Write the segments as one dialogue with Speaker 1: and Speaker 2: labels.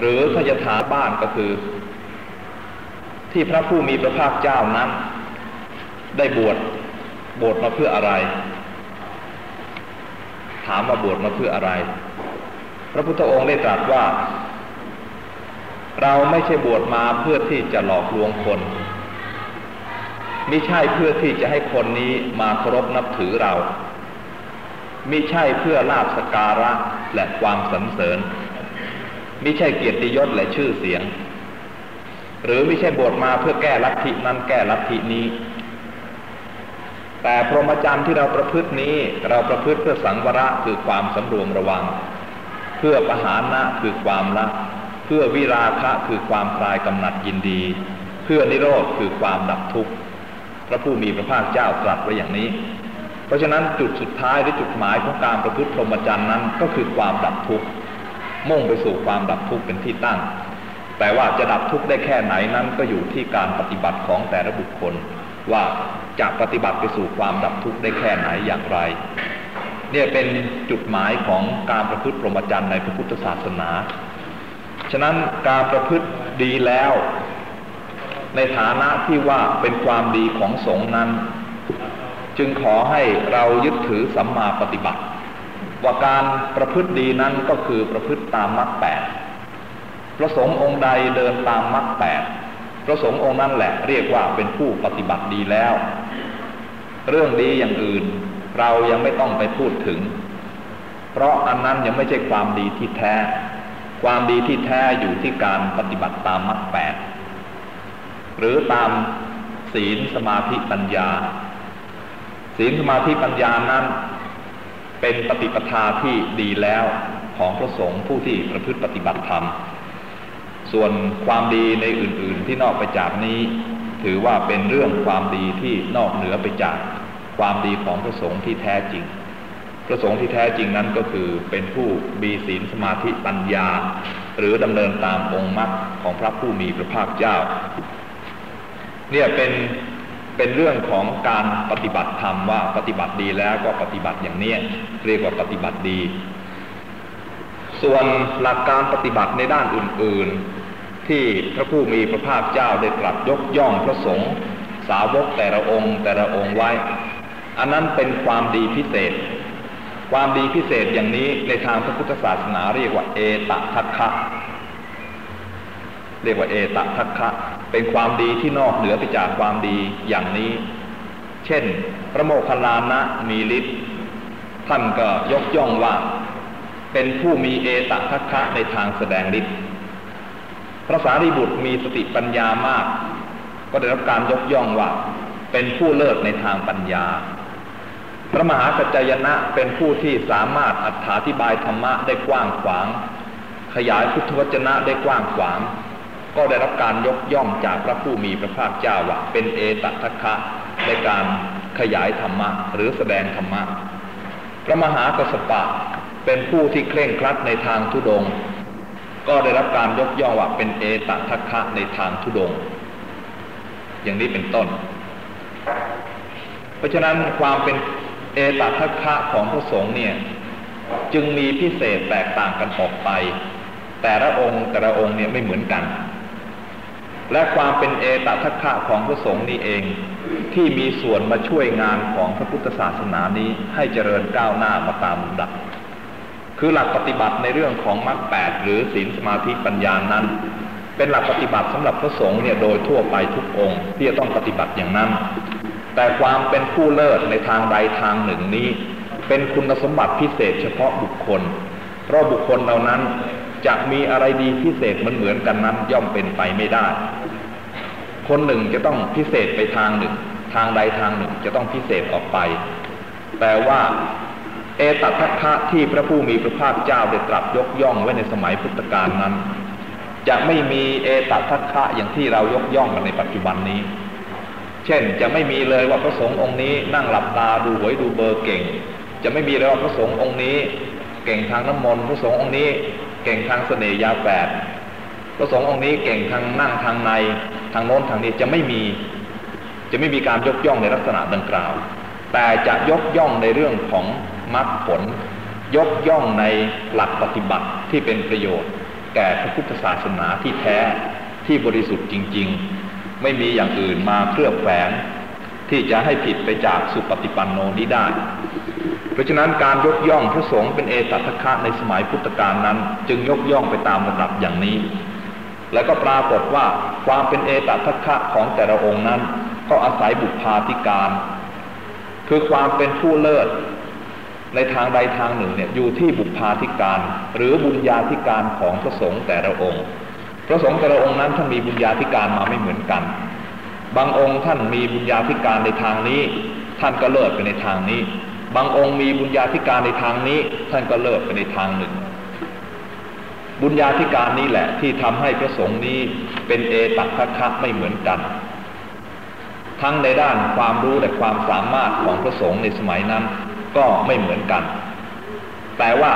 Speaker 1: หรือถ้าถาบ้านก็คือ ที่พระผู้มีพระภาคเจ้านั้น ได้บวชบวชมาเพื่ออะไร ถามว่าบวชมาเพื่ออะไร พระพุทธองค์ได้ตรัสว่า เราไม่ใช่บวชมาเพื่อที่จะหลอกลวงคนไม่ใช่เพื่อที่จะให้คนนี้มาเคารพนับถือเรามิใช่เพื่อลาบสการะและความสรรเสริญ ไมิใช่เกียรติยศและชื่อเสียง หรือไม่ใช่บวชมาเพื่อแก้ลัทธินั้นแก้ลัทธินี้ แต่พรหมจรรย์ที่เราประพฤตินี้เราประพฤติเพื่อสังวระคือความสำรวมระวัง เพื่อปหานะคือความละเพื่อวิราคะคือความคลายกำหนัดยินดี เพื่อนิโรธคือความดับทุกข์พระผู้มีพระภาคเจ้าตรัสไว้อย่างนี้ เพราะฉะนั้นจุดสุดท้ายหรือจุดหมายของการประพฤติพรหมจรรย์นั้นก็คือความดับทุกข์ มุ่งไปสู่ความดับทุกข์เป็นที่ตั้ง แต่ว่าจะดับทุกข์ได้แค่ไหนนั้นก็อยู่ที่การปฏิบัติของแต่ละบุคคล ว่าจะปฏิบัติไปสู่ความดับทุกข์ได้แค่ไหนอย่างไร เนี่ยเป็นจุดหมายของการประพฤติพรหมจรรย์ในพระพุทธศาสนา ฉะนั้นการประพฤติดีแล้ว ในฐานะที่ว่าเป็นความดีของสงฆ์นั้น จึงขอให้เรายึดถือสัมมาปฏิบัติ ว่าการประพฤติดีนั้นก็คือประพฤติตามมรรคแปดพระสงฆ์องค์ใดเดินตามมรรคแปดพระสงฆ์องค์นั้นแหละเรียกว่าเป็นผู้ปฏิบัติดีแล้ว เรื่องดีอย่างอื่น เรายังไม่ต้องไปพูดถึง เพราะอันนั้นยังไม่ใช่ความดีที่แท้ ความดีที่แท้อยู่ที่การปฏิบัติตามมรรคแปดหรือตามศีลสมาธิปัญญา ศีลสมาธิปัญญานั้น เป็นปฏิปทาที่ดีแล้วของพระสงฆ์ผู้ที่ประพฤติปฏิบัติธรรม ส่วนความดีในอื่น ๆ ที่นอกไปจากนี้ ถือว่าเป็นเรื่องความดีที่นอกเหนือไปจากความดีของพระสงฆ์ที่แท้จริง พระสงฆ์ที่แท้จริงนั้นก็คือเป็นผู้มีศีลสมาธิปัญญา หรือดำเนินตามองค์มรรคของพระผู้มีพระภาคเจ้า เนี่ยเป็น เป็นเรื่องของการปฏิบัติธรรมว่าปฏิบัติดีแล้วก็ปฏิบัติอย่างนี้เรียกว่าปฏิบัติดี ส่วนหลักการปฏิบัติในด้านอื่น ๆ ที่พระผู้มีพระภาคเจ้าได้ตรัสยกย่องพระสงฆ์สาวกแต่ละองค์ แต่ละองค์ไว้ อันนั้นเป็นความดีพิเศษ ความดีพิเศษอย่างนี้ในทางพระพุทธศาสนาเรียกว่าเอตทัคคะ เรียกว่าเอตทัคคะเป็นความดีที่นอกเหนือไปจากความดีอย่างนี้ เช่น พระโมคคัลลานะมีฤทธิ์ท่านก็ยกย่องว่า เป็นผู้มีเอตทัคคะในทางแสดงฤทธิ์พระสารีบุตรมีสติปัญญามาก ก็ได้รับการยกย่องว่า เป็นผู้เลิศในทางปัญญา พระมหากัจจยนะเป็นผู้ที่สามารถอธิบายธรรมะได้กว้างขวาง ขยายพุทธวจนะได้กว้างขวาง ก็ได้รับการยกย่องจากพระผู้มีพระภาคเจ้าว่าเป็นเอตัทคะในการขยายธรรมะหรือแสดงธรรมะ พระมหากสปะเป็นผู้ที่เคร่งครัดในทางทุดง ก็ได้รับการยกย่องว่าเป็นเอตัทคะในทางทุดง อย่างนี้เป็นต้น เพราะฉะนั้นความเป็นเอตัทคะของพระสงฆ์เนี่ยจึงมีพิเศษแตกต่างกันออกไป แต่ละองค์แต่ละองค์เนี่ยไม่เหมือนกัน และความเป็นเอตทัคคะของพระสงฆ์นี้เอง ที่มีส่วนมาช่วยงานของพระพุทธศาสนานี้ให้เจริญก้าวหน้ามาตามลำดับ คือหลักปฏิบัติในเรื่องของมรรคแปดหรือศีลสมาธิปัญญานั้น เป็นหลักปฏิบัติสำหรับพระสงฆ์เนี่ยโดยทั่วไปทุกองค์ที่จะต้องปฏิบัติอย่างนั้น แต่ความเป็นผู้เลิศในทางใดทางหนึ่งนี้ เป็นคุณสมบัติพิเศษเฉพาะบุคคล เพราะบุคคลเหล่านั้น จะมีอะไรดีพิเศษมันเหมือนกันนั้นย่อมเป็นไปไม่ได้ คนหนึ่งจะต้องพิเศษไปทางหนึ่ง ทางใดทางหนึ่งจะต้องพิเศษออกไป แต่ว่าเอตัทัคะที่พระผู้มีพระภาคเจ้าได้ตรัสยกย่องไว้ในสมัยพุทธกาลนั้น จะไม่มีเอตัทัคะอย่างที่เรายกย่องกันในปัจจุบันนี้ เช่นจะไม่มีเลยว่าพระสงฆ์องค์นี้นั่งหลับตาดูหวยดูเบอร์เก่ง จะไม่มีเลยว่าพระสงฆ์องค์นี้ เก่งทางน้ำมนต์พระสงฆ์องค์นี้ เก่งทางเสน่ยาแปดพระสงฆ์องค์นี้เก่งทางนั่งทางในทางโน้นทางนี้จะไม่มี จะไม่มีการยกย่องในลักษณะดังกล่าว แต่จะยกย่องในเรื่องของมรรคผล ยกย่องในหลักปฏิบัติที่เป็นประโยชน์ แก่พระพุทธศาสนาที่แท้ที่บริสุทธิ์จริง ๆ ไม่มีอย่างอื่นมาเคลือบแฝงที่จะให้ผิดไปจากสุปฏิปันโนนี้ได้ เพราะฉะนั้นการยกย่องพระสงฆ์เป็นเอตัทคะในสมัยพุทธกาลนั้น จึงยกย่องไปตามระดับอย่างนี้ แล้วก็ปรากฏว่าความเป็นเอตัทคะของแต่ละองค์นั้น ก็อาศัยบุพาธิการ คือความเป็นผู้เลิศในทางใดทางหนึ่งเนี่ยอยู่ที่บุพาธิการ หรือบุญญาธิการของพระสงฆ์แต่ละองค์ พระสงฆ์แต่ละองค์นั้นท่านมีบุญญาธิการมาไม่เหมือนกัน บางองค์ท่านมีบุญญาธิการในทางนี้ ท่านก็เลิศไปในทางนี้ บางองค์มีบุญญาธิการในทางนี้ ท่านก็เลิศไปในทางหนึ่ง บุญญาธิการนี้แหละ ที่ทำให้พระสงฆ์นี้เป็นเอตัคคะไม่เหมือนกัน ทั้งในด้านความรู้และความสามารถของพระสงฆ์ในสมัยนั้นก็ไม่เหมือนกัน แต่ว่า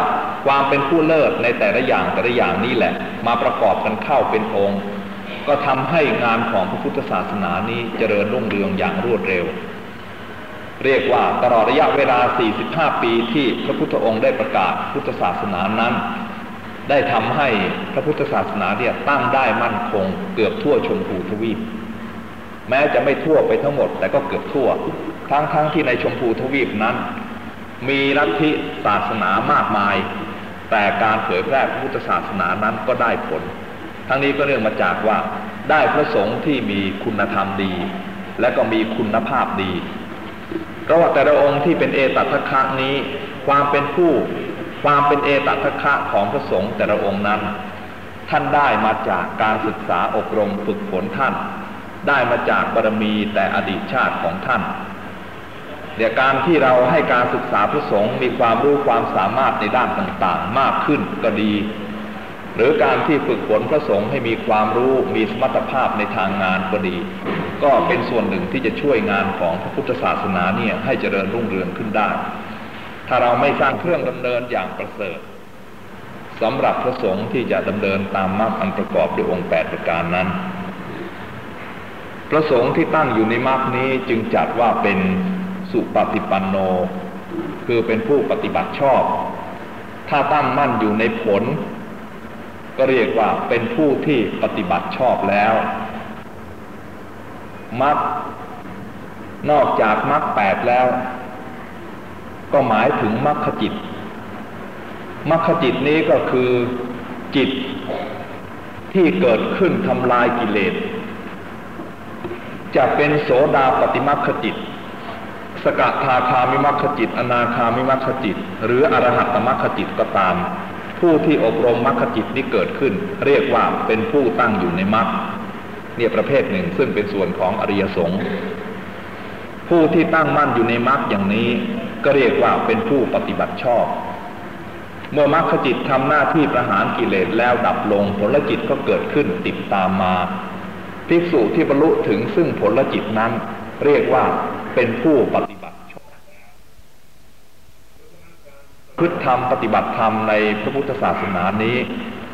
Speaker 1: ความเป็นผู้เลิศในแต่ละอย่างแต่ละอย่างนี้แหละ มาประกอบกันเข้าเป็นองค์ ก็ทำให้งานของพระพุทธศาสนานี้เจริญรุ่งเรืองอย่างรวดเร็ว เรียกว่าตลอดระยะเวลา 45 ปีที่พระพุทธองค์ได้ประกาศพุทธศาสนานั้น ได้ทำให้พระพุทธศาสนาเนี่ยตั้งได้มั่นคง เกือบทั่วชมพูทวีป แม้จะไม่ทั่วไปทั้งหมด แต่ก็เกือบทั่ว ทั้งๆทที่ในชมพูทวีปนั้น มีลัทธิศาสนามากมาย แต่การเผยแพร่พุทธศาสนานั้นก็ได้ผล ทั้งนี้ก็เนื่องมาจากว่าได้พระสงฆ์ที่มีคุณธรรมดี และก็มีคุณภาพดี เพราะว่าแต่ละองค์ที่เป็นเอตัทคะนี้ ความเป็นผู้ความเป็นเอตัทคะของพระสงฆ์แต่ละองค์นั้น ท่านได้มาจากการศึกษาอบรมฝึกฝนท่าน ได้มาจากบารมีแต่อดีตชาติของท่านเดี๋ยวการที่เราให้การศึกษาพระสงฆ์มีความรู้ความสามารถในด้านต่างๆ มากขึ้นก็ดี รือการที่ฝึกฝนพระสงฆ์ให้มีความรู้มีสมรรถภาพในทางงานก็ดี ก็เป็นส่วนหนึ่งที่จะช่วยงานของพระพุทธศาสนาเนี่ยให้เจริญรุ่งเรืองขึ้นได้ ถ้าเราไม่สร้างเครื่องดำเนินอย่างประเสริฐสำหรับพระสงฆ์ที่จะดำเนินตามมรรคอันประกอบด้วยองค์แปดประการนั้น พระสงฆ์ที่ตั้งอยู่ในมรรคนี้จึงจัดว่าเป็นสุปฏิปันโน คือเป็นผู้ปฏิบัติชอบ ถ้าตั้งมั่นอยู่ในผล ก็เรียกว่าเป็นผู้ที่ปฏิบัติชอบแล้วมักนอกจากมรรคแปดแล้ว ก็หมายถึงมรรคจิตมรรคจิตนี้ก็คือจิตที่เกิดขึ้นทำลายกิเลส จะเป็นโสดาปฏิมรรคจิต สกทาคามิมัคคจิต อนาคามิมัคคจิต หรืออรหัตตมัคคจิตก็ตาม ผู้ที่อบรมมัคคจิตนี้เกิดขึ้น เรียกว่าเป็นผู้ตั้งอยู่ในมัคเนี่ยประเภทหนึ่งซึ่งเป็นส่วนของอริยสงฆ์ผู้ที่ตั้งมั่นอยู่ในมรรคอย่างนี้ ก็เรียกว่าเป็นผู้ปฏิบัติชอบ เมื่อมรรคจิตทำหน้าที่ประหารกิเลสแล้วดับลงผลจิตก็เกิดขึ้นติดตามมาภิกษุที่บรรลุถึงซึ่งผลจิตนั้น เรียกว่าเป็นผู้ปฏิบัติชอบ พฤติธรรมปฏิบัติธรรมในพระพุทธศาสนานี้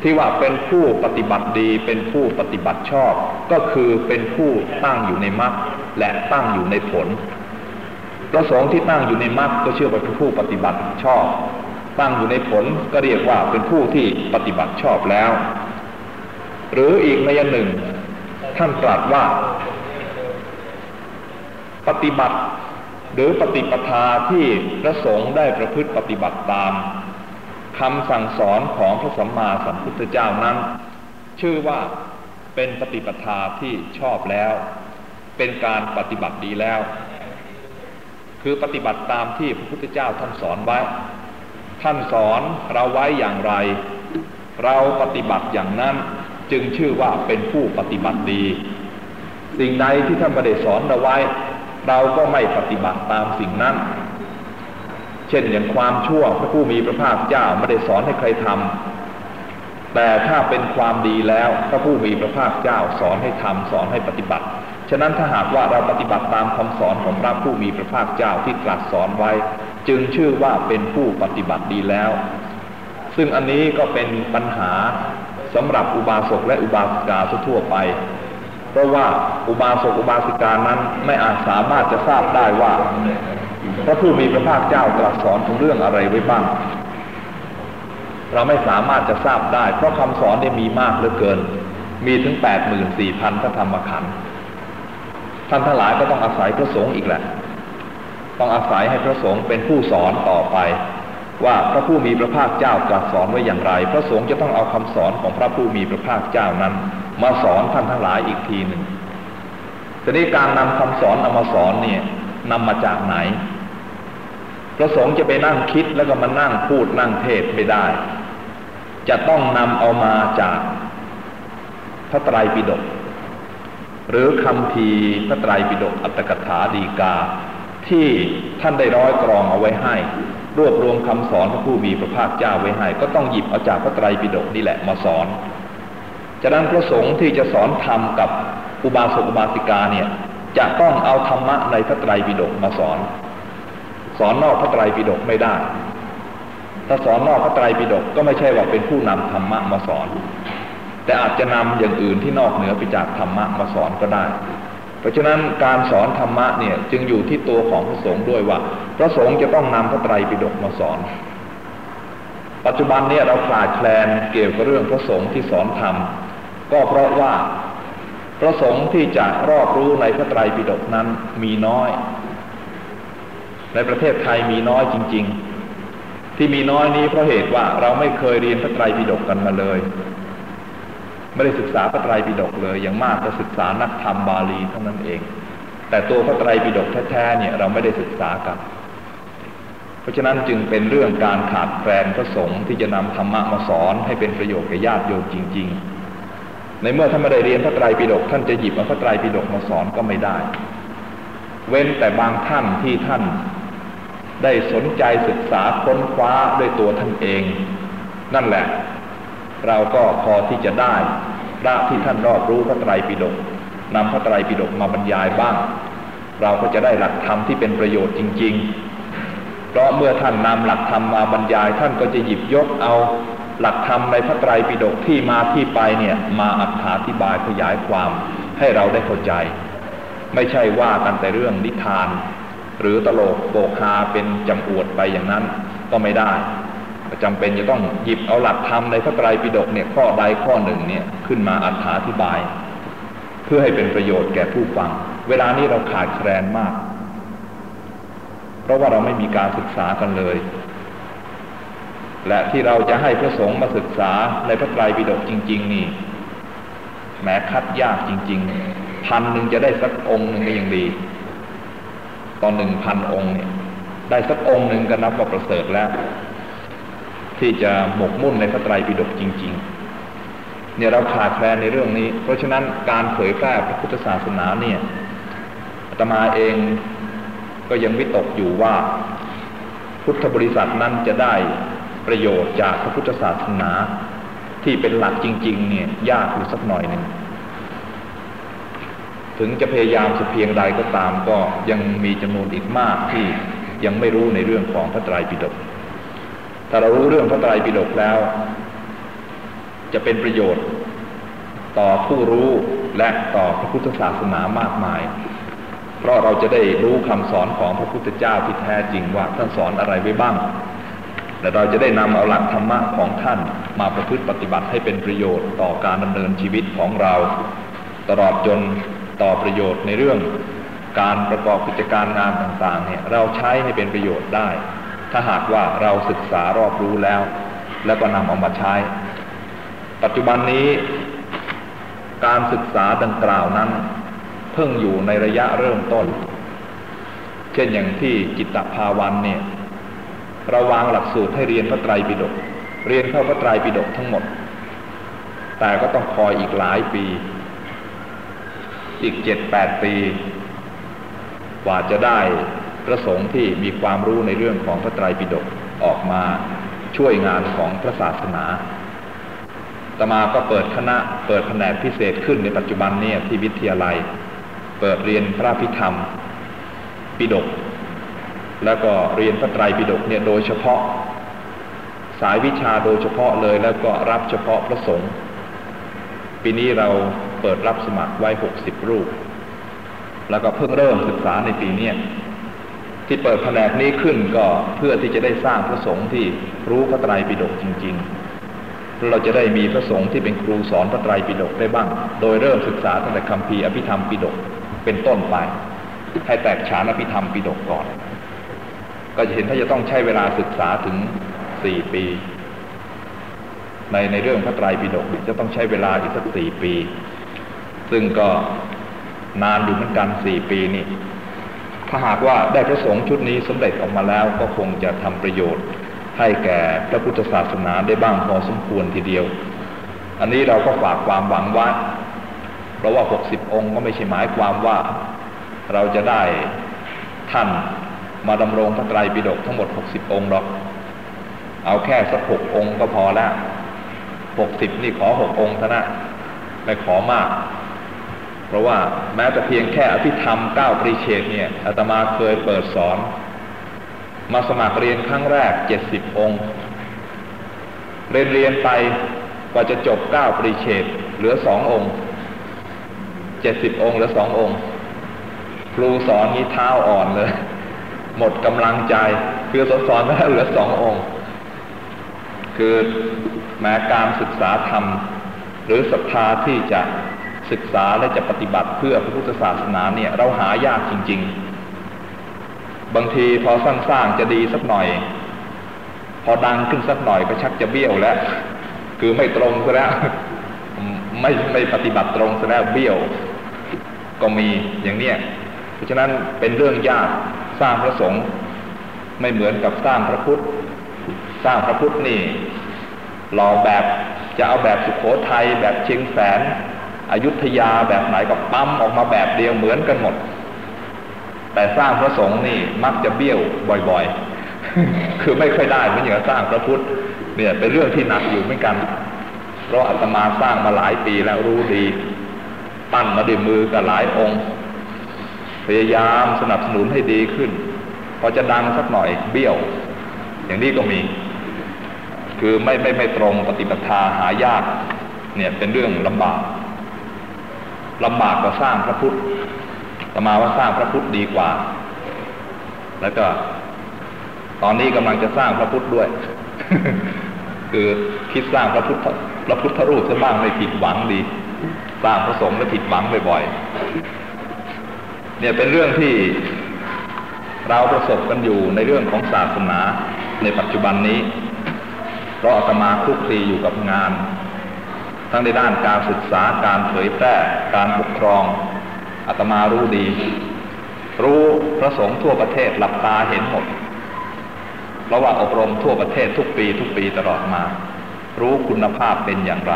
Speaker 1: ที่ว่าเป็นผู้ปฏิบัติดีเป็นผู้ปฏิบัติชอบ ก็คือเป็นผู้ตั้งอยู่ในมรรคและตั้งอยู่ในผลประสงค์ที่ตั้งอยู่ในมรรคก็เชื่อว่าเป็นผู้ปฏิบัติชอบ ตั้งอยู่ในผลก็เรียกว่าเป็นผู้ที่ปฏิบัติชอบแล้ว หรืออีกในยันหนึ่ง ท่านตรัสว่า ปฏิบัติ หรือปฏิปทาที่พระสงฆ์ได้ประพฤติปฏิบัติตามคำสั่งสอนของพระสัมมาสัมพุทธเจ้านั้น ชื่อว่าเป็นปฏิปทาที่ชอบแล้ว เป็นการปฏิบัติดีแล้ว คือปฏิบัติตามที่พระพุทธเจ้าท่านสอนไว้ ท่านสอนเราไว้อย่างไร เราปฏิบัติอย่างนั้นจึงชื่อว่าเป็นผู้ปฏิบัติดี สิ่งใดที่ท่านไม่ได้สอนเราไว้ เราก็ไม่ปฏิบัติตามสิ่งนั้น เช่นอย่างความชั่วพระผู้มีพระภาคเจ้าไม่ได้สอนให้ใครทำแต่ถ้าเป็นความดีแล้วพระผู้มีพระภาคเจ้าสอนให้ทำสอนให้ปฏิบัติ ฉะนั้นถ้าหากว่าเราปฏิบัติตามคำสอนของพระผู้มีพระภาคเจ้าที่ตรัสสอนไว้ จึงชื่อว่าเป็นผู้ปฏิบัติดีแล้ว ซึ่งอันนี้ก็เป็นปัญหาสำหรับอุบาสกและอุบาสิกาทั่วไป ราะว่าอุบาสกอุบาสิกานั้นไม่อาจสามารถจะทราบได้ว่า พระผู้มีพระภาคเจ้าตรัสสอนถึงเรื่องอะไรไว้บ้าง เราไม่สามารถจะทราบได้ เพราะคำสอนได้มีมากเหลือเกิน มีถึงแปดหมื่นสี่พันพระธรรมขันธ์ท่านทั้งหลายก็ต้องอาศัยพระสงฆ์อีกแหละ ต้องอาศัยให้พระสงฆ์เป็นผู้สอนต่อไป ว่าพระผู้มีพระภาคเจ้าตรัสสอนไว้อย่างไร พระสงฆ์จะต้องเอาคำสอนของพระผู้มีพระภาคเจ้านั้น มาสอนท่านทั้งหลายอีกทีหนึ่งทีนี้การนำคำสอนเอามาสอนเนี่ยนำมาจากไหน พระสงฆ์จะไปนั่งคิดแล้วก็มานั่งพูดนั่งเทศไม่ได้ จะต้องนำเอามาจากพระไตรปิฎกหรือคำพีพระไตรปิฎกอัตถกถาดีกา ที่ท่านได้ร้อยกรองเอาไว้ให้ รวบรวมคำสอนพระผู้มีพระภาคเจ้าไว้ให้ ก็ต้องหยิบเอาจากพระไตรปิฎกนี่แหละมาสอน จากนั้นพระสงฆ์ที่จะสอนธรรมกับอุบาสกอุบาสิกาเนี่ยจะต้องเอาธรรมะในพระไตรปิฎกมาสอน สอนนอกพระไตรปิฎกไม่ได้ ถ้าสอนนอกพระไตรปิฎกก็ไม่ใช่ว่าเป็นผู้นำธรรมะมาสอน แต่อาจจะนำอย่างอื่นที่นอกเหนือไปจากธรรมะมาสอนก็ได้ เพราะฉะนั้นการสอนธรรมะเนี่ยจึงอยู่ที่ตัวของพระสงฆ์ด้วยว่า พระสงฆ์จะต้องนำพระไตรปิฎกมาสอน ปัจจุบันนี่ยเราขาดแคลนเกี่ยวกับเรื่องพระสงฆ์ที่สอนธรรม ก็เพราะว่าพระสงฆ์ที่จะรอบรู้ในพระไตรปิฎกนั้นมีน้อย ในประเทศไทยมีน้อยจริง ๆ ที่มีน้อยนี้เพราะเหตุว่าเราไม่เคยเรียนพระไตรปิฎกกันมาเลย ไม่ได้ศึกษาพระไตรปิฎกเลย อย่างมากก็ศึกษานักธรรมบาลีเท่านั้นเอง แต่ตัวพระไตรปิฎกแท้ๆเนี่ยเราไม่ได้ศึกษากัน ราะฉะนั้นจึงเป็นเรื่องการขาดแคลนพระสงฆ์ที่จะนำธรรมะมาสอนให้เป็นประโยชน์แก่ญาติโยมจริง ๆ ในเมื่อท่านไม่ได้เรียนพระไตรปิฎกท่านจะหยิบเอาพระไตรปิฎกมาสอนก็ไม่ได้ เว้นแต่บางท่านที่ท่านได้สนใจศึกษาค้นคว้าด้วยตัวท่านเอง นั่นแหละ เราก็พอที่จะได้พระที่ท่านรอบรู้พระไตรปิฎกนำพระไตรปิฎกมาบรรยายบ้าง เราก็จะได้หลักธรรมที่เป็นประโยชน์จริง ๆ ราะเมื่อท่านนำหลักธรรมมาบรรยาย ท่านก็จะหยิบยกเอาหลักธรรมในพระไตรปิฎกที่มาที่ไปเนี่ยมาอธิบายขยายความให้เราได้เข้าใจ ไม่ใช่ว่ากันแต่เรื่องนิทาน หรือตลกโปกฮาเป็นจำอวดไปอย่างนั้นก็ไม่ได้จำเป็นจะต้องหยิบเอาหลักธรรมในพระไตรปิฎกเนี่ยข้อใดข้อหนึ่งเนี่ยขึ้นมาอธิบาย เพื่อให้เป็นประโยชน์แก่ผู้ฟัง เวลานี้เราขาดแคลนมาก เพราะว่าเราไม่มีการศึกษากันเลย และที่เราจะให้พระสงฆ์มาศึกษาในพระไตรปิฎกจริง ๆ นี่แม้คัดยากจริง ๆ พันหนึ่งจะได้สักองค์หนึ่งก็ยังดี ตอนหนึ่งพันองค์เนี่ยได้สักองค์หนึ่งก็นับว่าประเสริฐแล้ว ที่จะหมกมุ่นในพระไตรปิฎกจริง ๆ เนี่ยเราขาดแคลนในเรื่องนี้ เพราะฉะนั้นการเผยแพร่พระพุทธศาสนาเนี่ยอาตมาเอง ก็ยังวิตกอยู่ว่า พุทธบริษัทนั้นจะได้ประโยชน์จากพระพุทธศาสนา ที่เป็นหลักจริง ๆ เนี่ยยากอยู่สักหน่อยหนึ่งถึงจะพยายามสักเพียงใดก็ตามก็ยังมีจำนวนอีกมากที่ยังไม่รู้ในเรื่องของพระไตรปิฎกถ้าเรารู้เรื่องพระไตรปิฎกแล้ว จะเป็นประโยชน์ ต่อผู้รู้และต่อพระพุทธศาสนามากมาย เพราะเราจะได้รู้คำสอนของพระพุทธเจ้าที่แท้จริงว่าท่านสอนอะไรไว้บ้าง และเราจะได้นำเอาหลักธรรมะของท่านมาประพฤติปฏิบัติให้เป็นประโยชน์ต่อการดำเนินชีวิตของเรา ตลอดจนต่อประโยชน์ในเรื่องการประกอบกิจการงานต่างๆเนี่ยเราใช้ให้เป็นประโยชน์ได้ ถ้าหากว่าเราศึกษารอบรู้แล้ว แล้วก็นำเอามาใช้ ปัจจุบันนี้ การศึกษาดังกล่าวนั้น พิ่งอยู่ในระยะเริ่มต้น เช่นอย่างที่จิตตภาวันเนี่ยเราวางหลักสูตรให้เรียนพระไตรปิฎกเรียนเข้าพระไตรปิฎกทั้งหมด แต่ก็ต้องคอยอีกหลายปี อีกเจ็ดแปดปี กว่าจะได้พระสงฆ์ที่มีความรู้ในเรื่องของพระไตรปิฎกออกมาช่วยงานของพระศาสนาตมาก็เปิดคณะเปิดแผนกพิเศษขึ้นในปัจจุบันเนี่ยที่วิทยาลัย เปิดเรียนพระพิธรรม ปิฎกแล้วก็เรียนพระไตรปิฎกเนี่ยโดยเฉพาะ สายวิชาโดยเฉพาะเลยแล้วก็รับเฉพาะพระสงฆ์ปีนี้เราเปิดรับสมัครไว้หกสิบรูป แล้วก็เพิ่งเริ่มศึกษาในปีนี้ที่เปิดแผนกนี้ขึ้นก็เพื่อที่จะได้สร้างพระสงฆ์ที่รู้พระไตรปิฎกจริง ๆ เราจะได้มีพระสงฆ์ที่เป็นครูสอนพระไตรปิฎกได้บ้าง โดยเริ่มศึกษาตั้งแต่คำพีอภิธรรมปิฎก เป็นต้นไป ให้แตกฉานอภิธรรมปิฎกก่อน ก็จะเห็นถ้าจะต้องใช้เวลาศึกษาถึงสี่ปี ในในเรื่องพระไตรปิฎกจะต้องใช้เวลาอีกสักสี่ปี ซึ่งก็นานอยู่เหมือนกันสี่ปีนี่ถ้าหากว่าได้พระสงฆ์ชุดนี้สำเร็จออกมาแล้วก็คงจะทำประโยชน์ให้แก่พระพุทธศาสนาได้บ้างพอสมควรทีเดียว อันนี้เราก็ฝากความหวังไว้ เพราะว่าหกสิบองค์ก็ไม่ใช่หมายความว่าเราจะได้ท่านมาดำรงพระไตรปิฎกทั้งหมดหกสิบองค์หรอก เอาแค่สักหกองค์ก็พอแล้วหกสิบนี่ขอหกองค์เท่านั้นไม่ขอมาก เพราะว่าแม้แต่เพียงแค่อภิธรรมเก้าปริเชตเนี่ยอาตมาเคยเปิดสอน มาสมัครเรียนครั้งแรกเจ็ดสิบองค์ เรียนเรียนไปกว่าจะจบเก้าปริเชตเหลือสององค์ เจ็ดสิบองค์เหลือสององค์ ครูสอนนี้เท้าอ่อนเลย หมดกำลังใจ คือสอนสอนแล้วเหลือสององค์ คือแม้การศึกษาธรรม หรือศรัทธาที่จะศึกษาและจะปฏิบัติเพื่อพระพุทธศาสนาเนี่ย เราหายากจริง ๆ บางทีพอสร้างๆจะดีสักหน่อย พอดังขึ้นสักหน่อยก็ชักจะเบี้ยวแล้ว คือไม่ตรงซะแล้ว ไม่ไม่ปฏิบัติตรงซะแล้วเบี้ยว ก็มีอย่างเนี้ยเพราะฉะนั้นเป็นเรื่องยากสร้างพระสงฆ์ไม่เหมือนกับสร้างพระพุทธ สร้างพระพุทธนี่รอแบบจะเอาแบบสุขโขทัยแบบเชียงแสนอยุธยาแบบไหนก็ปั๊มออกมาแบบเดียวเหมือนกันหมด แต่สร้างพระสงฆ์นี่มักจะเบี้ยวบ่อยๆ คือไม่ค่อยได้เหมือนอย่างสร้างพระพุทธเนี่ยเป็นเรื่องที่หนักอยู่เหมือนกัน เพราะอาตมาสร้างมาหลายปีแล้วรู้ดีปั้นมาด้วยมือกับหลายองค์ พยายามสนับสนุนให้ดีขึ้น พอจะดังสักหน่อยเบี้ยว อย่างนี้ก็มี คือไม่ไม่ไม่ตรงปฏิปทาหายาก เนี่ยเป็นเรื่องลำบากลำบากกว่าสร้างพระพุทธตมาว่าสร้างพระพุทธดีกว่า แล้วก็ ตอนนี้กำลังจะสร้างพระพุทธด้วย คือคิดสร้างพระพุทธพระพุทธรูปซะบ้างไม่ผิดหวังดี สร้างพระสงฆ์แล้วผิดหวังบ่อยๆเนี่ยเป็นเรื่องที่เราประสบกันอยู่ในเรื่องของศาสนาในปัจจุบันนี้เพราะอาตมาคลุกคลีอยู่กับงาน ทั้งในด้านการศึกษาการเผยแพร่การปกครองอาตมารู้ดี รู้พระสงฆ์ทั่วประเทศหลับตาเห็นหมด เพราะว่าอบรมทั่วประเทศทุกปีทุกปีตลอดมา รู้คุณภาพเป็นอย่างไร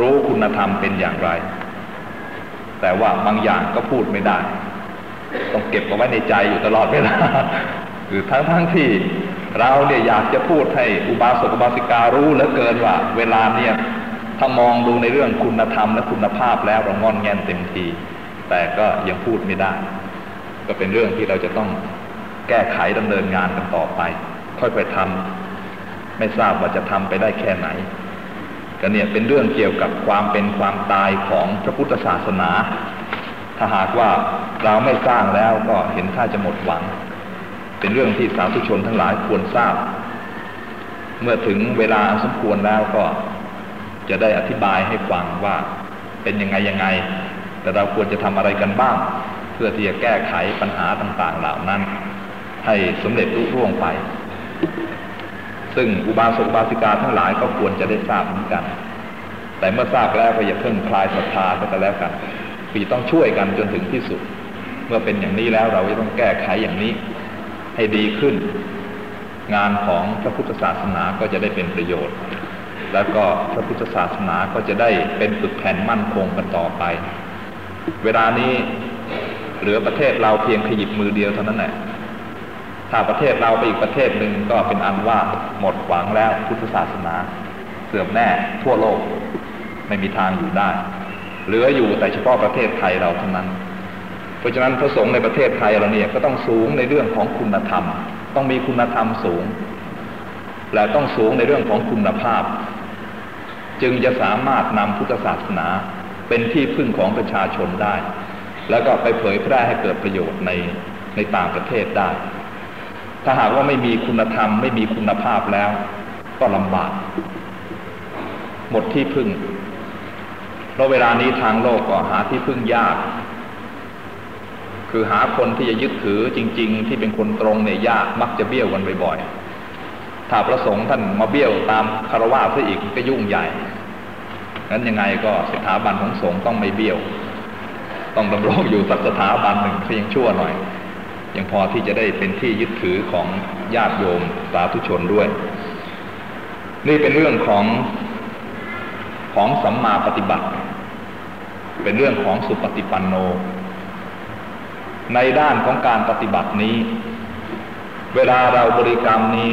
Speaker 1: รู้คุณธรรมเป็นอย่างไร แต่ว่าบางอย่างก็พูดไม่ได้ ต้องเก็บเอาไว้ในใจอยู่ตลอดเวลาคือทั้งทั้งที่เราเนี่ยอยากจะพูดให้อุบาสกอุบาสิการู้เหลือเกินว่า เวลาเนี่ยถ้ามองดูในเรื่องคุณธรรมและคุณภาพแล้วเรางอนแงนเต็มที แต่ก็ยังพูดไม่ได้ ก็เป็นเรื่องที่เราจะต้อง แก้ไขดำเนินงานกันต่อไป ค่อยๆทำไม่ทราบว่าจะทำไปได้แค่ไหนก็เนี่ยเป็นเรื่องเกี่ยวกับความเป็นความตายของพระพุทธศาสนา ถ้าหากว่าเราไม่สร้างแล้วก็เห็นท่าจะหมดหวัง เป็นเรื่องที่สาธุชนทั้งหลายควรทราบ เมื่อถึงเวลาสมควรแล้วก็จะได้อธิบายให้ฟังว่าเป็นยังไงยังไง แต่เราควรจะทำอะไรกันบ้าง เพื่อที่จะแก้ไขปัญหาต่างๆเหล่านั้น ให้สำเร็จรุ่ร่วงไป ซึ่งอุบาสกบาสิกาทั้งหลายก็ควรจะได้ทราบเหมือนกัน แต่เมื่อทราบแล้วก็อย่าเพิ่งคลายศรัทธาก็แล้วกันคือต้องช่วยกันจนถึงที่สุด เมื่อเป็นอย่างนี้แล้วเราจะต้องแก้ไขอย่างนี้ ให้ดีขึ้น งานของพระพุทธศาสนาก็จะได้เป็นประโยชน์ แล้วก็พระพุทธศาสนาก็จะได้เป็นปึกแผ่นมั่นคงกันต่อไป เวลานี้เหลือประเทศเราเพียงขยิบมือเดียวเท่านั้นแหละ ถ้าประเทศเราไปอีกประเทศหนึ่งก็เป็นอันว่าหมดหวังแล้วพุทธศาสนา เสื่อมแน่ทั่วโลกไม่มีทางอยู่ได้ เหลืออยู่แต่เฉพาะประเทศไทยเราเท่านั้น เพราะฉะนั้นพระสงฆ์ในประเทศไทยเราเนี่ยก็ต้องสูงในเรื่องของคุณธรรม ต้องมีคุณธรรมสูง และต้องสูงในเรื่องของคุณภาพ จึงจะสามารถนำพุทธศาสนาเป็นที่พึ่งของประชาชนได้ แล้วก็ไปเผยแพร่ให้เกิดประโยชน์ในในต่างประเทศได้ ถ้าหากว่าไม่มีคุณธรรม ไม่มีคุณภาพแล้ว ก็ลำบาก หมดที่พึ่งเราเวลานี้ทางโลกก็หาที่พึ่งยาก คือหาคนที่จะยึดถือจริง ๆ ที่เป็นคนตรงเนี่ยยากมักจะเบี้ยวกันบ่อยๆถ้าพระสงฆ์ท่านมาเบี้ยวตามคารวะซะอีกก็ยุ่งใหญ่นั้นยังไงก็สถาบันของสงฆ์ต้องไม่เบี้ยว ต้องดำรงอยู่สักสถาบันหนึ่งเพียงชั่วหน่อย ยังพอที่จะได้เป็นที่ยึดถือของญาติโยมสาธุชนด้วย นี่เป็นเรื่องของของสัมมาปฏิบัติ เป็นเรื่องของสุปฏิปันโน ในด้านของการปฏิบัตินี้ เวลาเราบริกรรมนี้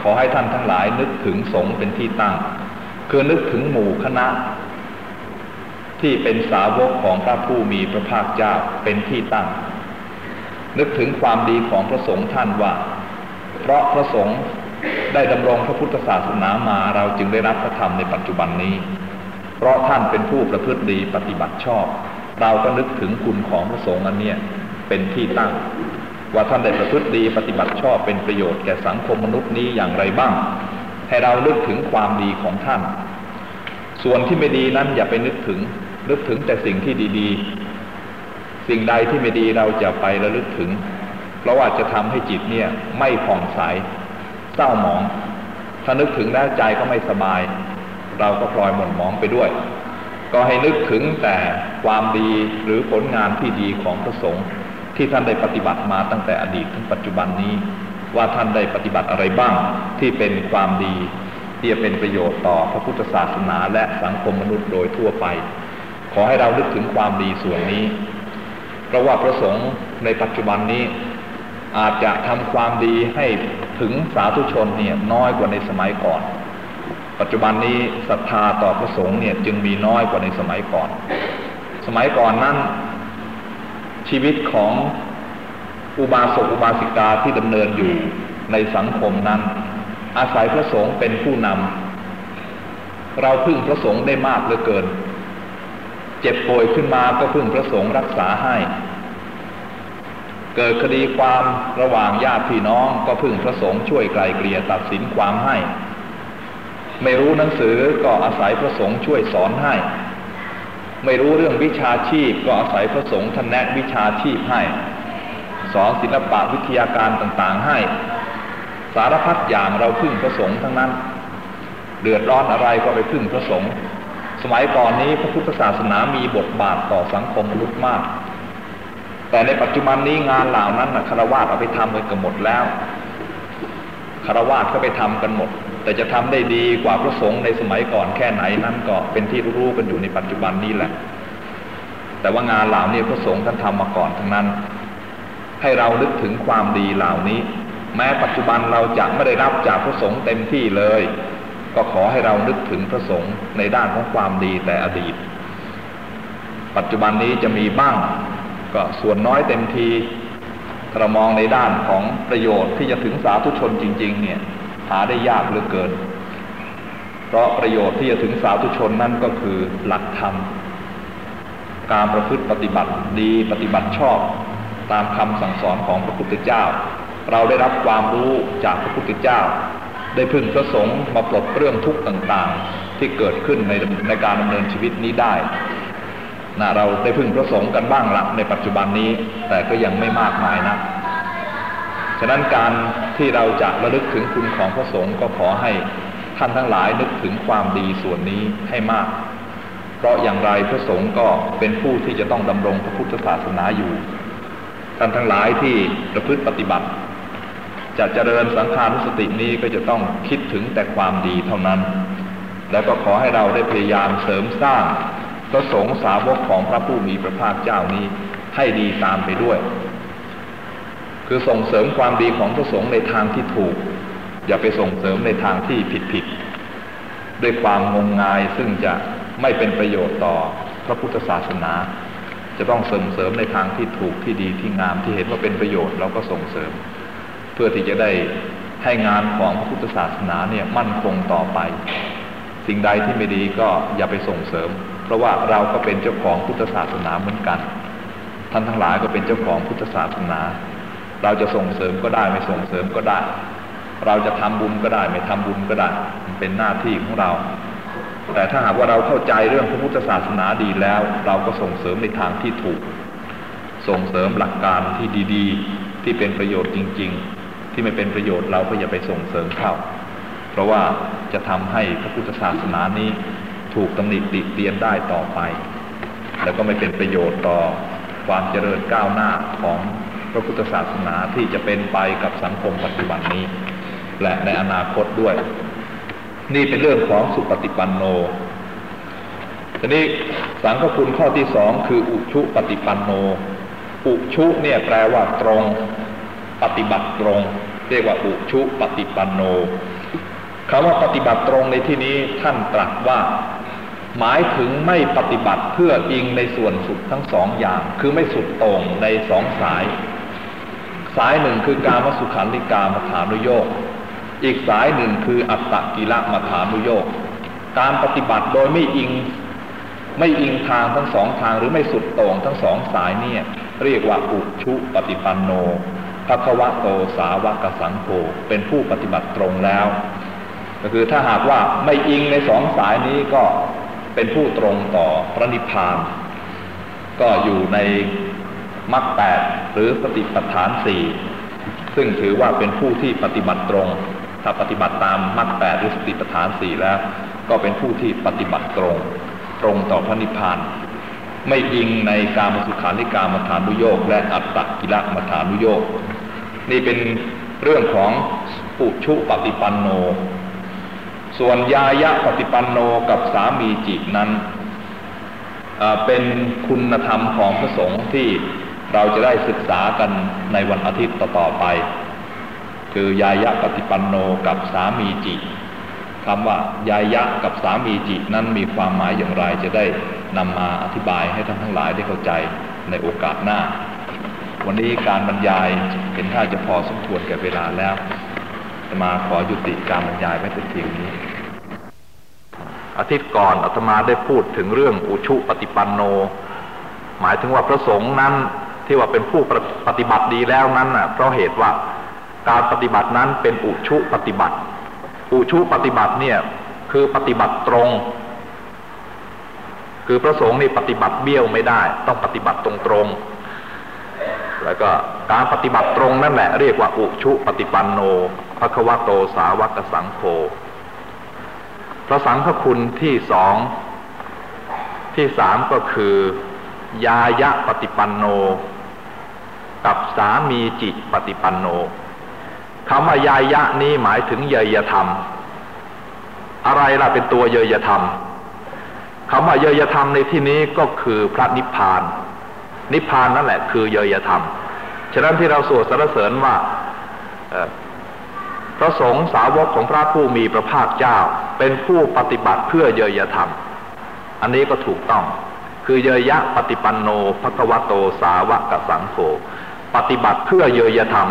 Speaker 1: ขอให้ท่านทั้งหลายนึกถึงสงเป็นที่ตั้ง คือนึกถึงหมู่คณะ ที่เป็นสาวกของพระผู้มีพระภาคเจ้าเป็นที่ตั้ง นึกถึงความดีของพระสงฆ์ท่านว่า เพราะพระสงฆ์ได้ดำรงพระพุทธศาสนามาเราจึงได้รับพระธรรมในปัจจุบันนี้ เพราะท่านเป็นผู้ประพฤติดีปฏิบัติชอบ เราก็นึกถึงคุณของพระสงฆ์อันเนี้ยเป็นที่ตั้ง ว่าท่านได้ประพฤติดีปฏิบัติชอบเป็นประโยชน์แก่สังคมมนุษย์นี้อย่างไรบ้าง ให้เราลึกถึงความดีของท่าน ส่วนที่ไม่ดีนั้นอย่าไปนึกถึงนึกถึงแต่สิ่งที่ดี ๆ สิ่งใดที่ไม่ดีเราจะไประลึกถึง เพราะว่าจะทำให้จิตเนี่ยไม่ผ่องใสเศร้าหมอง ถ้านึกถึงแล้วใจก็ไม่สบาย เราก็พลอยหม่นหมองไปด้วย ก็ให้นึกถึงแต่ความดีหรือผลงานที่ดีของพระสงฆ์ที่ท่านได้ปฏิบัติมาตั้งแต่อดีตถึงปัจจุบันนี้ ว่าท่านได้ปฏิบัติอะไรบ้างที่เป็นความดีที่จะเป็นประโยชน์ต่อพระพุทธศาสนาและสังคมมนุษย์โดยทั่วไป ขอให้เราลึกถึงความดีส่วนนี้ ราะว่าพระสงฆ์ในปัจจุบันนี้อาจจะทำความดีให้ถึงสาธุชนเนี่ยน้อยกว่าในสมัยก่อน ปัจจุบันนี้ศรัทธาต่อพระสงฆ์เนี่ยจึงมีน้อยกว่าในสมัยก่อน สมัยก่อนนั้นชีวิตของอุบาสกอุบาสิกาที่ดำเนินอยู่ในสังคมนั้น อาศัยพระสงฆ์เป็นผู้นำเราพึ่งพระสงฆ์ได้มากเหลือเกิน เจ็บป่วยขึ้นมาก็พึ่งพระสงฆ์รักษาให้ เกิดคดีความระหว่างญาติพี่น้องก็พึ่งพระสงฆ์ช่วยไกลเกลี่ยตัดสินความให้ ไม่รู้หนังสือก็อาศัยพระสงฆ์ช่วยสอนให้ ไม่รู้เรื่องวิชาชีพก็อาศัยพระสงฆ์ท่านแนะวิชาชีพให้ สอนศิลปะวิทยาการต่างๆให้ สารพัดอย่างเราพึ่งพระสงฆ์ทั้งนั้น เดือดร้อนอะไรก็ไปพึ่งพระสงฆ์สมัยก่อนนี้พระพุทธศาสนามีบทบาทต่อสังคมมนุษย์มาก แต่ในปัจจุบันนี้งานเหล่านั้นคารวะเอาไปทำกันหมดแล้วคารวะก็ไปทำกันหมด แต่จะทำได้ดีกว่าพระสงฆ์ในสมัยก่อนแค่ไหนนั้นก็เป็นที่รู้กันอยู่ในปัจจุบันนี้แหละ แต่ว่างานเหล่านี้พระสงฆ์ท่านทำมาก่อนทั้งนั้น ให้เรานึกถึงความดีเหล่านี้ แม้ปัจจุบันเราจะไม่ได้รับจากพระสงฆ์เต็มที่เลย ก็ขอให้เรานึกถึงพระสงฆ์ในด้านของความดีแต่อดีต ปัจจุบันนี้จะมีบ้าง ก็ส่วนน้อยเต็มทีเรามองในด้านของประโยชน์ที่จะถึงสาธุชนจริง ๆ เนี่ยหาได้ยากเหลือเกิน เพราะประโยชน์ที่จะถึงสาธุชนนั่นก็คือหลักธรรม การประพฤติปฏิบัติดีปฏิบัติชอบ ตามคำสั่งสอนของพระพุทธเจ้า เราได้รับความรู้จากพระพุทธเจ้า ได้พึ่งพระสงฆ์มาปลดเรื่องทุกข์ต่างๆ ที่เกิดขึ้นในในการดำเนินชีวิตนี้ได้ นะเราได้พึ่งพระสงฆ์กันบ้างละในปัจจุบันนี้ แต่ก็ยังไม่มากมายนะฉะนั้นการที่เราจะระลึกถึงคุณของพระสงฆ์ก็ขอให้ท่านทั้งหลายนึกถึงความดีส่วนนี้ให้มาก เพราะอย่างไรพระสงฆ์ก็เป็นผู้ที่จะต้องดำรงพระพุทธศาสนาอยู่ ท่านทั้งหลายที่ประพฤติปฏิบัติ จะเจริญสังขารุสตินี้ก็จะต้องคิดถึงแต่ความดีเท่านั้น แล้วก็ขอให้เราได้พยายามเสริมสร้าง พระสงฆ์สาวกของพระผู้มีพระภาคเจ้านี้ให้ดีตามไปด้วย คือส่งเสริมความดีของพระสงฆ์ในทางที่ถูก อย่าไปส่งเสริมในทางที่ผิดผิดด้วยความงมงายซึ่งจะไม่เป็นประโยชน์ต่อพระพุทธศาสนา จะต้องส่งเสริมในทางที่ถูกที่ดีที่งามที่เห็นว่าเป็นประโยชน์เราก็ส่งเสริม เพื่อที่จะได้ให้งานของพระพุทธศาสนาเนี่ยมั่นคงต่อไป สิ่งใดที่ไม่ดีก็อย่าไปส่งเสริม เพราะว่าเราก็เป็นเจ้าของพุทธศาสนาเหมือนกัน ท่านทั้งหลายก็เป็นเจ้าของพุทธศาสนา เราจะส่งเสริมก็ได้ไม่ส่งเสริมก็ได้ เราจะทำบุญก็ได้ ไม่ทำบุญก็ได้ มันเป็นหน้าที่ของเรา แต่ถ้าหากว่าเราเข้าใจเรื่องพระพุทธศาสนาดีแล้ว เราก็ส่งเสริมในทางที่ถูก ส่งเสริมหลักการที่ดี ๆ ที่เป็นประโยชน์จริง ๆ ที่ไม่เป็นประโยชน์เราก็อย่าไปส่งเสริมเข้า เพราะว่าจะทำให้พระพุทธศาสนานี้ ถูกตำหนิติเตียนได้ต่อไป แล้วก็ไม่เป็นประโยชน์ต่อความเจริญก้าวหน้าของพระพุทธศาสนาที่จะเป็นไปกับสังคมปัจจุบันนี้ และในอนาคตด้วย นี่เป็นเรื่องของสุปฏิปันโนทีนี้สังฆคุณข้อที่สองคืออุชุปฏิปันโน อุชุเนี่ยแปลว่าตรง ปฏิบัติตรง เรียกว่าอุชุปฏิปันโนคำว่าปฏิบัติตรงในที่นี้ท่านตรัสว่า หมายถึงไม่ปฏิบัติเพื่ออิงในส่วนสุดทั้งสองอย่าง คือไม่สุดตรงในสองสาย สายหนึ่งคือการมสุขันธิกามฐานุโยกอีกสายหนึ่งคืออัตตกิละมฐานุโยกการปฏิบัติโดยไม่อิงไม่อิงทางทั้งสองทางหรือไม่สุดตรงทั้งสองสายเนี่ยเรียกว่าอุชุปฏิปันโนภควะโตสาวกสังโฆเป็นผู้ปฏิบัติตรงแล้ว ก็คือถ้าหากว่าไม่อิงในสองสายนี้ก็ เป็นผู้ตรงต่อพระนิพพาน ก็อยู่ในมรรคแปดหรือสติปัฏฐานสี่ซึ่งถือว่าเป็นผู้ที่ปฏิบัติตรง ถ้าปฏิบัติตามมรรคแปดหรือสติปัฏฐานสี่แล้ว ก็เป็นผู้ที่ปฏิบัติตรง ตรงต่อพระนิพพาน ไม่ยิงในการมสุขานิการมฐานุโยกและอัตตกิละมฐานุโยกนี่เป็นเรื่องของปุชุปฏิปันโน ส่วนยายะปฏิปันโนกับสามีจินั้น เป็นคุณธรรมของพระสงฆ์ที่เราจะได้ศึกษากันในวันอาทิตย์ต่อๆไป คือยายะปฏิปันโนกับสามีจิคำว่ายายะกับสามีจินั้นมีความหมายอย่างไรจะได้นำมาอธิบายให้ท่านทั้งหลายได้เข้าใจในโอกาสหน้า วันนี้การบรรยายเห็นท่าจะพอสมควรแก่เวลาแล้ว มาขอยุติการบรรยายไว้แต่เพียงนี้ อาทิตย์ก่อนอาตมาได้พูดถึงเรื่องอุชุปฏิปันโน หมายถึงว่าพระสงฆ์นั้นที่ว่าเป็นผู้ปฏิบัติดีแล้วนั้นน่ะเพราะเหตุว่าการปฏิบัตินั้นเป็นอุชุปฏิบัติ อุชุปฏิบัติเนี่ยคือปฏิบัติตรง คือพระสงฆ์นี่ปฏิบัติเบี้ยวไม่ได้ ต้องปฏิบัติตรงตรงแล้วก็การปฏิบัติตรงนั่นแหละเรียกว่าอุชุปฏิปันโน ภควโตสาวกสังโฆพระสังฆคุณที่สองที่สามก็คือ ยายะปฏิปันโน กับสามีจิปฏิปันโนคำว่ายายะนี้หมายถึงเยยธรรม อะไรล่ะเป็นตัวเยยธรรมคำว่าเยยธรรมในที่นี้ก็คือพระนิพพาน นิพพานนั่นแหละคือเยยธรรม ฉะนั้นที่เราสวดสรรเสริญว่า พระสงฆ์สาวกของพระผู้มีพระภาคเจ้า เป็นผู้ปฏิบัติเพื่อเยยธรรม อันนี้ก็ถูกต้อง คือเยยะปฏิปันโนภควโตสาวกสังโฆปฏิบัติเพื่อเยยธรรม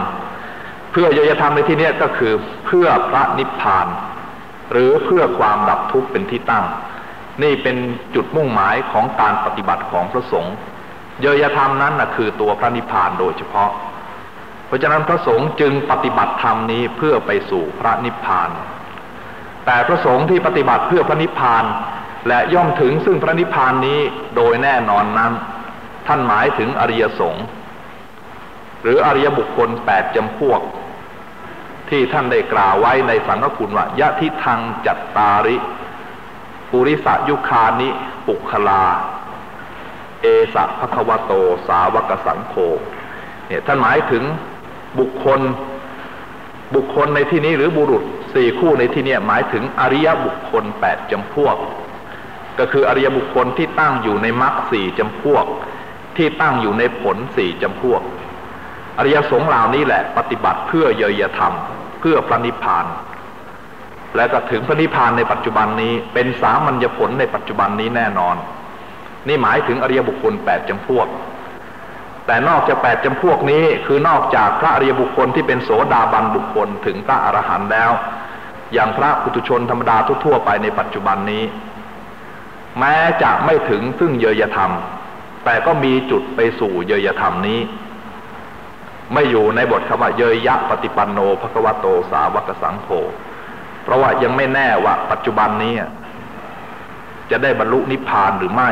Speaker 1: เพื่อเยยธรรมในที่นี้ก็คือเพื่อพระนิพพาน หรือเพื่อความดับทุกข์เป็นที่ตั้ง นี่เป็นจุดมุ่งหมายของการปฏิบัติของพระสงฆ์เยยธรรมนั้นนะคือตัวพระนิพพานโดยเฉพาะ เพราะฉะนั้นพระสงฆ์จึงปฏิบัติธรรมนี้เพื่อไปสู่พระนิพพาน แต่พระสงฆ์ที่ปฏิบัติเพื่อพระนิพพาน และย่อมถึงซึ่งพระนิพพานนี้โดยแน่นอนนั้น ท่านหมายถึงอริยสงฆ์หรืออริยบุคคลแปดจำพวก ที่ท่านได้กล่าวไว้ในสังฆคุณว่ายะทิทังจัตตาริปุริสยุคานิปุคลา เอสะภควโต สาวกสังโฆเนี่ยท่านหมายถึง บุคคล บุคคลในที่นี้หรือบุรุษสี่คู่ในที่นี้หมายถึงอริยบุคคลแปดจำพวก ก็คืออริยบุคคลที่ตั้งอยู่ในมรรคสี่จำพวก ที่ตั้งอยู่ในผลสี่จำพวก อริยสงฆ์เหล่านี้แหละ ปฏิบัติเพื่อเยยธรรม เพื่อพระนิพพาน และก็ถึงพระนิพพานในปัจจุบันนี้ เป็นสามัญญผลในปัจจุบันนี้แน่นอน นี่หมายถึงอริยบุคคลแปดจำพวก แต่นอกจากแปดจำพวกนี้คือนอกจากพระอริยบุคคลที่เป็นโสดาบันบุคคลถึงพระอรหันต์แล้ว อย่างพระปุถุชนธรรมดาทั่วไปในปัจจุบันนี้ แม้จะไม่ถึงซึ่งเยยธรรม แต่ก็มีจุดไปสู่เยยธรรมนี้
Speaker 2: ไม่อยู่ในบทคำว่าเยยยะปฏิปันโนภควโตสาวกสังโฆเพราะว่ายังไม่แน่ว่าปัจจุบันนี้จะได้บรรลุนิพพานหรือไม่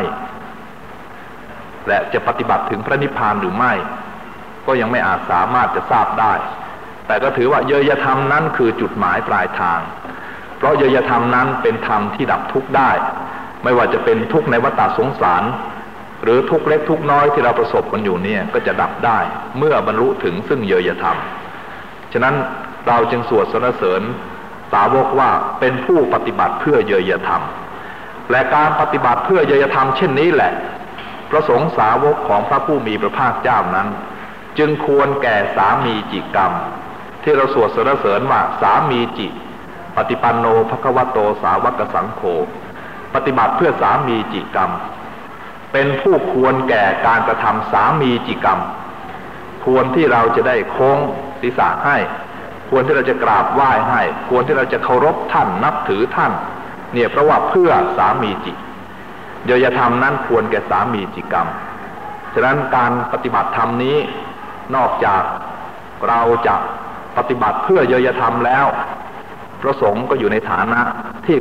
Speaker 2: และจะปฏิบัติถึงพระนิพพานหรือไม่ ก็ยังไม่อาจสามารถจะทราบได้ แต่ก็ถือว่าเยยธรรมนั้นคือจุดหมายปลายทาง เพราะเยยธรรมนั้นเป็นธรรมที่ดับทุกข์ได้ ไม่ว่าจะเป็นทุกข์ในวัฏสงสาร หรือทุกเล็กทุกน้อยที่เราประสบกันอยู่เนี่ยก็จะดับได้ เมื่อบรรลุถึงซึ่งเยยธรรม ฉะนั้นเราจึงสวดสรรเสริญสาวกว่าเป็นผู้ปฏิบัติเพื่อเยยธรรม และการปฏิบัติเพื่อเยยธรรมเช่นนี้แหละ ระสงฆ์สาวกของพระผู้มีพระภาคเจ้านั้น จึงควรแก่สามีจิกรรม ที่เราสวดสรรเสริญว่าสามีจิ ปฏิปันโนภควโตสาวกสังโฆปฏิบัติเพื่อสามีจิกรรม เป็นผู้ควรแก่การกระทำสามีจิกรรม ควรที่เราจะได้โค้งศีรษะให้ ควรที่เราจะกราบไหว้ให้ ควรที่เราจะเคารพท่านนับถือท่าน เนี่ยเพราะว่าเพื่อสามีจิ เยยธรรมนั้นควรแก่สามีจิกรรม ฉะนั้นการปฏิบัติธรรมนี้นอกจากเราจะปฏิบัติเพื่อเยยธรรมแล้ว พระสงฆ์ก็อยู่ในฐานะที่